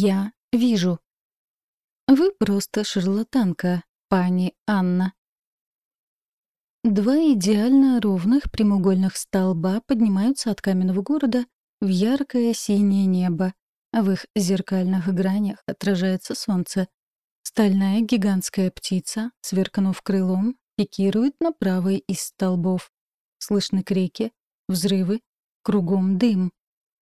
Я вижу. Вы просто шарлатанка, пани Анна. Два идеально ровных прямоугольных столба поднимаются от каменного города в яркое синее небо, в их зеркальных гранях отражается солнце. Стальная гигантская птица, сверкнув крылом, пикирует на правый из столбов. Слышны крики, взрывы, кругом дым.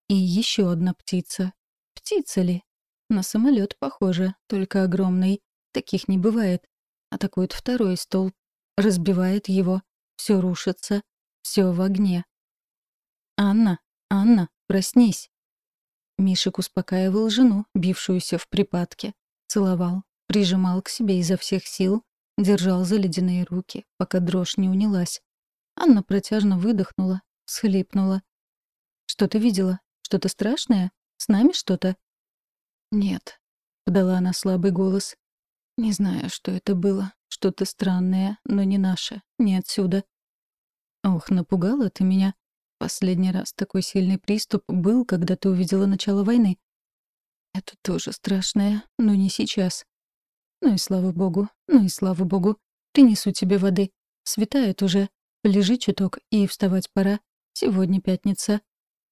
И еще одна птица. Птица ли? На самолет похоже, только огромный. Таких не бывает. Атакует второй столб. Разбивает его. Все рушится. Все в огне. «Анна! Анна! Проснись!» Мишек успокаивал жену, бившуюся в припадке. Целовал, прижимал к себе изо всех сил, держал за ледяные руки, пока дрожь не унялась. Анна протяжно выдохнула, схлипнула. «Что ты видела? Что-то страшное? С нами что-то?» «Нет», — подала она слабый голос. «Не знаю, что это было. Что-то странное, но не наше, не отсюда». «Ох, напугала ты меня. Последний раз такой сильный приступ был, когда ты увидела начало войны». «Это тоже страшное, но не сейчас. Ну и слава богу, ну и слава богу. Принесу тебе воды. Светает уже. Лежи чуток, и вставать пора. Сегодня пятница.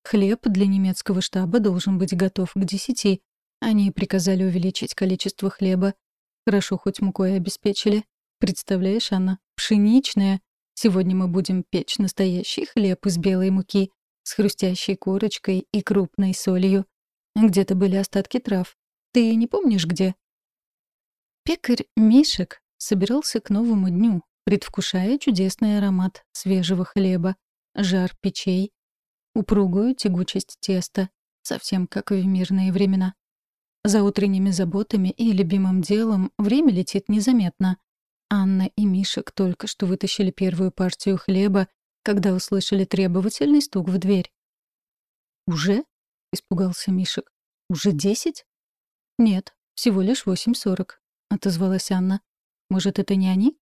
Хлеб для немецкого штаба должен быть готов к десяти. Они приказали увеличить количество хлеба. Хорошо, хоть мукой обеспечили. Представляешь, Анна, пшеничная. Сегодня мы будем печь настоящий хлеб из белой муки с хрустящей корочкой и крупной солью. Где-то были остатки трав. Ты не помнишь, где? Пекарь Мишек собирался к новому дню, предвкушая чудесный аромат свежего хлеба, жар печей, упругую тягучесть теста, совсем как в мирные времена. За утренними заботами и любимым делом время летит незаметно. Анна и Мишек только что вытащили первую партию хлеба, когда услышали требовательный стук в дверь. «Уже?» — испугался Мишек. «Уже десять?» «Нет, всего лишь восемь сорок», — отозвалась Анна. «Может, это не они?»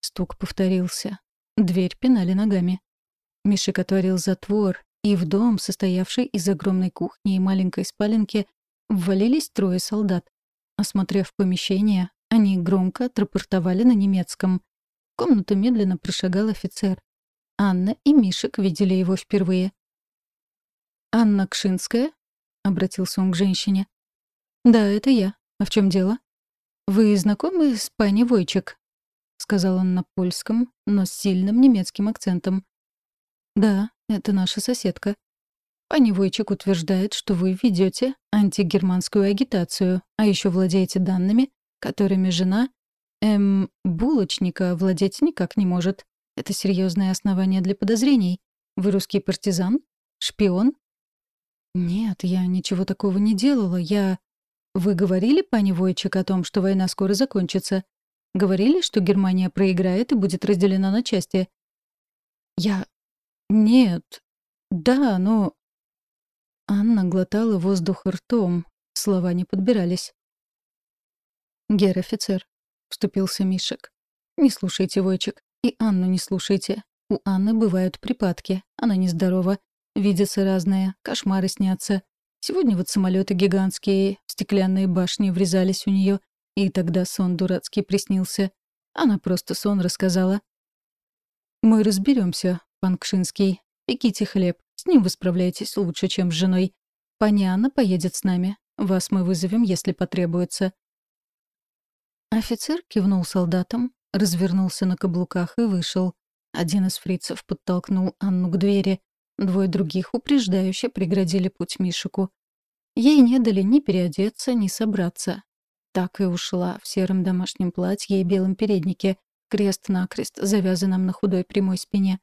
Стук повторился. Дверь пинали ногами. Мишек отворил затвор, и в дом, состоявший из огромной кухни и маленькой спаленки, Ввалились трое солдат. Осмотрев помещение, они громко отрапортовали на немецком. В комнату медленно прошагал офицер. Анна и Мишек видели его впервые. «Анна Кшинская?» — обратился он к женщине. «Да, это я. А в чем дело?» «Вы знакомы с пани Войчек?» — сказал он на польском, но с сильным немецким акцентом. «Да, это наша соседка. Пани Войчик утверждает, что вы ведете антигерманскую агитацию, а еще владеете данными, которыми жена, эм, булочника владеть никак не может. Это серьезное основание для подозрений. Вы русский партизан? Шпион? Нет, я ничего такого не делала. Я... Вы говорили, пани Войчик, о том, что война скоро закончится? Говорили, что Германия проиграет и будет разделена на части? Я... Нет. Да, но Анна глотала воздух ртом, слова не подбирались. «Гер-офицер», — вступился Мишек. «Не слушайте, Войчик, и Анну не слушайте. У Анны бывают припадки, она нездорова, видятся разные, кошмары снятся. Сегодня вот самолеты гигантские, стеклянные башни врезались у нее, и тогда сон дурацкий приснился. Она просто сон рассказала. «Мы разберемся, пан Кшинский. Пеките хлеб, с ним вы справляетесь лучше, чем с женой. Паняна поедет с нами. Вас мы вызовем, если потребуется». Офицер кивнул солдатам, развернулся на каблуках и вышел. Один из фрицев подтолкнул Анну к двери. Двое других упреждающе преградили путь Мишику. Ей не дали ни переодеться, ни собраться. Так и ушла в сером домашнем платье и белом переднике, крест-накрест, завязанном на худой прямой спине.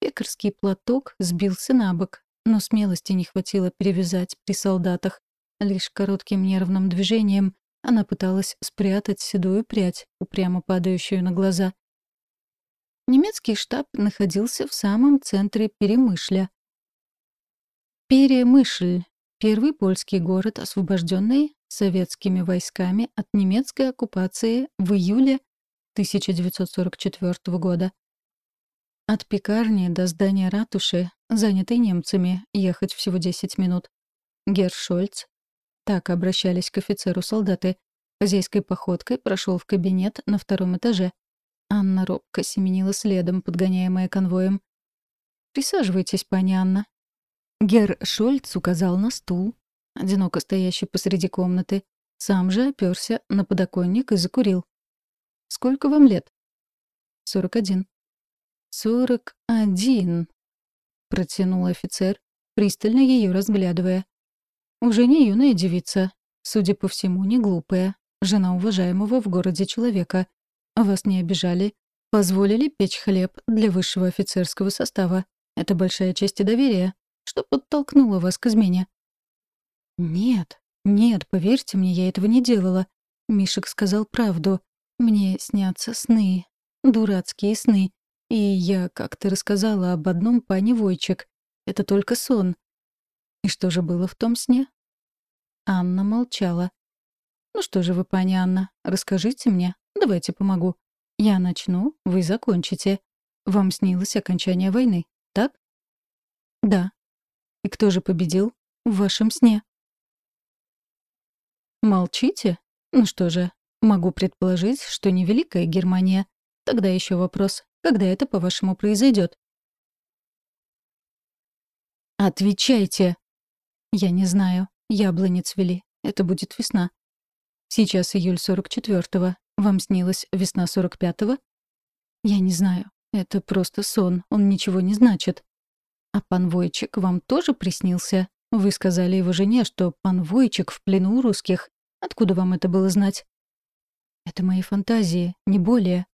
Пекарский платок сбился на бок, но смелости не хватило перевязать при солдатах. Лишь коротким нервным движением она пыталась спрятать седую прядь, упрямо падающую на глаза. Немецкий штаб находился в самом центре Перемышля. Перемышль — первый польский город, освобожденный советскими войсками от немецкой оккупации в июле 1944 года. От пекарни до здания ратуши, занятой немцами, ехать всего 10 минут. Гершольц Так обращались к офицеру солдаты. Хозяйской походкой прошел в кабинет на втором этаже. Анна робко семенила следом, подгоняемая конвоем. «Присаживайтесь, пани Анна». Гер Шольц указал на стул, одиноко стоящий посреди комнаты. Сам же оперся на подоконник и закурил. «Сколько вам лет?» «Сорок один». «Сорок один», — протянул офицер, пристально ее разглядывая. «Уже не юная девица, судя по всему, не глупая, жена уважаемого в городе человека. Вас не обижали, позволили печь хлеб для высшего офицерского состава. Это большая честь и доверие, что подтолкнуло вас к измене». «Нет, нет, поверьте мне, я этого не делала. Мишек сказал правду. Мне снятся сны, дурацкие сны. И я как-то рассказала об одном пане Войчик. Это только сон. И что же было в том сне? Анна молчала. «Ну что же вы, пани Анна, расскажите мне. Давайте помогу. Я начну, вы закончите. Вам снилось окончание войны, так?» «Да». «И кто же победил в вашем сне?» «Молчите? Ну что же, могу предположить, что не Великая Германия. Тогда еще вопрос. Когда это, по-вашему, произойдет? «Отвечайте!» «Я не знаю. Яблони цвели. Это будет весна. Сейчас июль 44-го. Вам снилась весна 45-го?» «Я не знаю. Это просто сон. Он ничего не значит». «А пан Войчик вам тоже приснился? Вы сказали его жене, что пан Войчик в плену у русских. Откуда вам это было знать?» «Это мои фантазии, не более».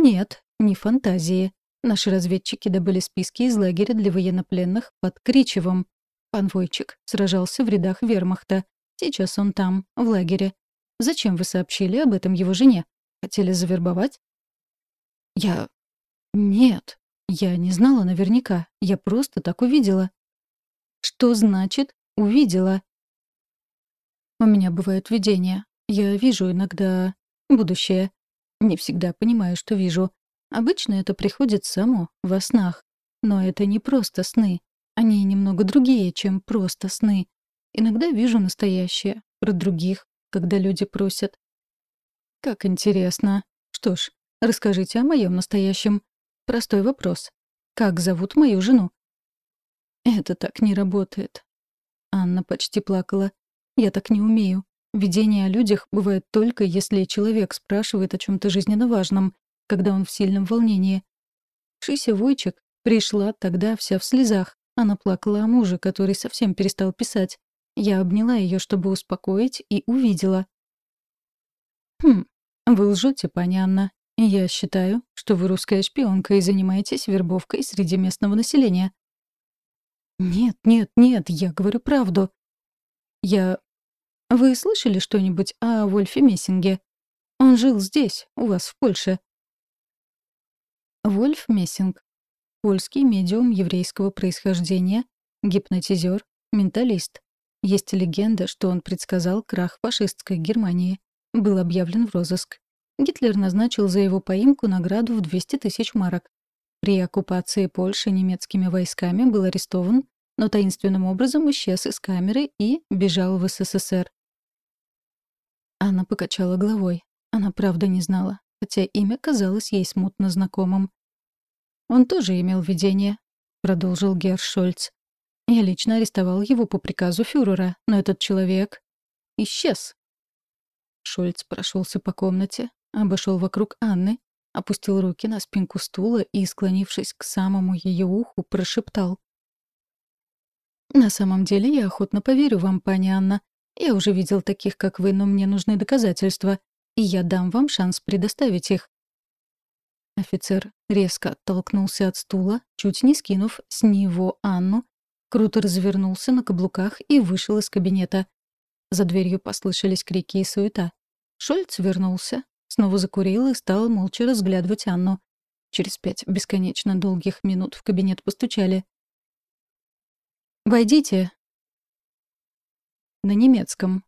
«Нет, не фантазии. Наши разведчики добыли списки из лагеря для военнопленных под Кричевом. Пан Войчик сражался в рядах вермахта. Сейчас он там, в лагере. Зачем вы сообщили об этом его жене? Хотели завербовать? Я... Нет. Я не знала наверняка. Я просто так увидела. Что значит «увидела»? У меня бывают видения. Я вижу иногда будущее. Не всегда понимаю, что вижу. Обычно это приходит само, во снах. Но это не просто сны. Они немного другие, чем просто сны. Иногда вижу настоящее, про других, когда люди просят. Как интересно. Что ж, расскажите о моем настоящем. Простой вопрос. Как зовут мою жену? Это так не работает. Анна почти плакала. Я так не умею. Видения о людях бывают только, если человек спрашивает о чем то жизненно важном, когда он в сильном волнении. Шися Войчик пришла тогда вся в слезах. Она плакала о муже, который совсем перестал писать. Я обняла ее, чтобы успокоить, и увидела. «Хм, вы лжете, паня Анна. Я считаю, что вы русская шпионка и занимаетесь вербовкой среди местного населения». «Нет, нет, нет, я говорю правду. Я... Вы слышали что-нибудь о Вольфе Мессинге? Он жил здесь, у вас в Польше. Вольф Мессинг. Польский медиум еврейского происхождения, гипнотизер, менталист. Есть легенда, что он предсказал крах фашистской Германии. Был объявлен в розыск. Гитлер назначил за его поимку награду в 200 тысяч марок. При оккупации Польши немецкими войсками был арестован, но таинственным образом исчез из камеры и бежал в СССР. Анна покачала головой. Она правда не знала, хотя имя казалось ей смутно знакомым. «Он тоже имел видение», — продолжил Гершольц. «Я лично арестовал его по приказу фюрера, но этот человек исчез». Шольц прошелся по комнате, обошел вокруг Анны, опустил руки на спинку стула и, склонившись к самому ее уху, прошептал. «На самом деле я охотно поверю вам, пани Анна. Я уже видел таких, как вы, но мне нужны доказательства, и я дам вам шанс предоставить их. Офицер резко оттолкнулся от стула, чуть не скинув с него Анну, круто развернулся на каблуках и вышел из кабинета. За дверью послышались крики и суета. Шольц вернулся, снова закурил и стал молча разглядывать Анну. Через пять бесконечно долгих минут в кабинет постучали. «Войдите!» На немецком.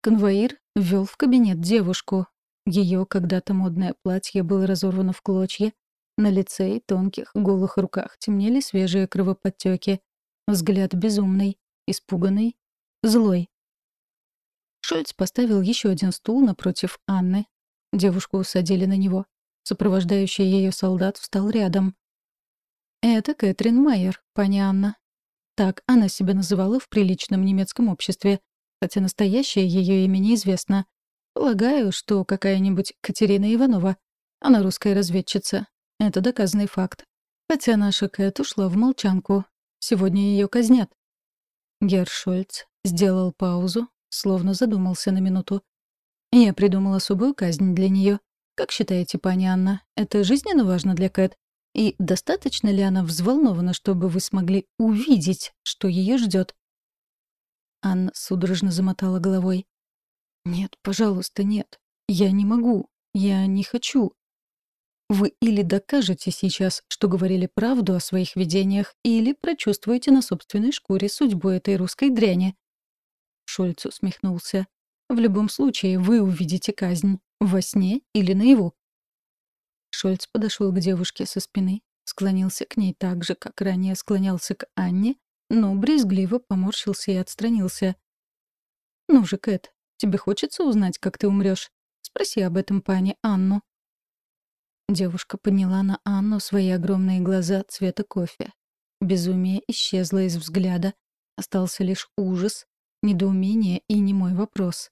Конвоир ввел в кабинет девушку, ее когда-то модное платье было разорвано в клочья. На лице и тонких, голых руках темнели свежие кровоподтеки. Взгляд безумный, испуганный, злой. Шольц поставил еще один стул напротив Анны. Девушку усадили на него. Сопровождающий ее солдат встал рядом. «Это Кэтрин Майер, пани Анна». Так она себя называла в приличном немецком обществе, хотя настоящее ее имя неизвестно. Полагаю, что какая-нибудь Катерина Иванова. Она русская разведчица. Это доказанный факт. Хотя наша Кэт ушла в молчанку. Сегодня ее казнят. Гершольц сделал паузу, словно задумался на минуту. Я придумал особую казнь для нее. Как считаете, пани Анна, это жизненно важно для Кэт? И достаточно ли она взволнована, чтобы вы смогли увидеть, что ее ждет? Анна судорожно замотала головой. «Нет, пожалуйста, нет. Я не могу. Я не хочу. Вы или докажете сейчас, что говорили правду о своих видениях, или прочувствуете на собственной шкуре судьбу этой русской дряни. Шульц усмехнулся. В любом случае, вы увидите казнь. Во сне или наяву. Шольц подошел к девушке со спины, склонился к ней так же, как ранее склонялся к Анне, но брезгливо поморщился и отстранился. «Ну же, Кэт, тебе хочется узнать, как ты умрешь? Спроси об этом пани Анну». Девушка подняла на Анну свои огромные глаза цвета кофе. Безумие исчезло из взгляда. Остался лишь ужас, недоумение и немой вопрос.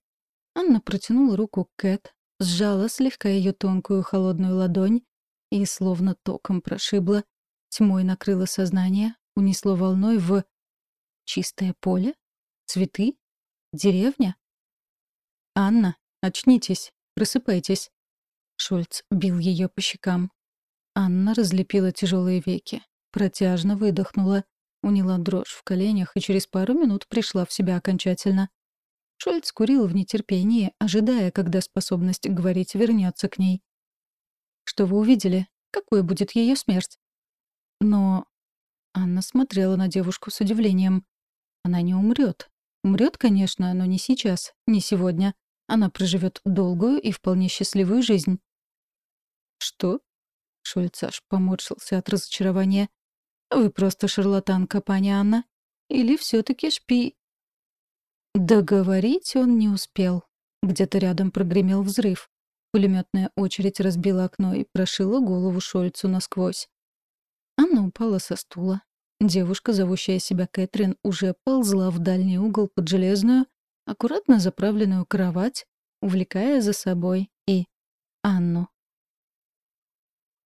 Анна протянула руку к Кэт, сжала слегка ее тонкую холодную ладонь и словно током прошибла. Тьмой накрыло сознание, унесло волной в... Чистое поле? Цветы? Деревня? «Анна, очнитесь, просыпайтесь». Шульц бил ее по щекам. Анна разлепила тяжелые веки, протяжно выдохнула, уняла дрожь в коленях и через пару минут пришла в себя окончательно. Шульц курил в нетерпении, ожидая, когда способность говорить вернется к ней. «Что вы увидели? Какой будет ее смерть?» Но Анна смотрела на девушку с удивлением. Она не умрет. Умрет, конечно, но не сейчас, не сегодня. Она проживет долгую и вполне счастливую жизнь. «Что?» — Шульц аж поморщился от разочарования. «Вы просто шарлатанка, пани Анна. Или все таки шпи...» Договорить он не успел. Где-то рядом прогремел взрыв. Пулеметная очередь разбила окно и прошила голову Шольцу насквозь. Анна упала со стула. Девушка, зовущая себя Кэтрин, уже ползла в дальний угол под железную, аккуратно заправленную кровать, увлекая за собой и Анну.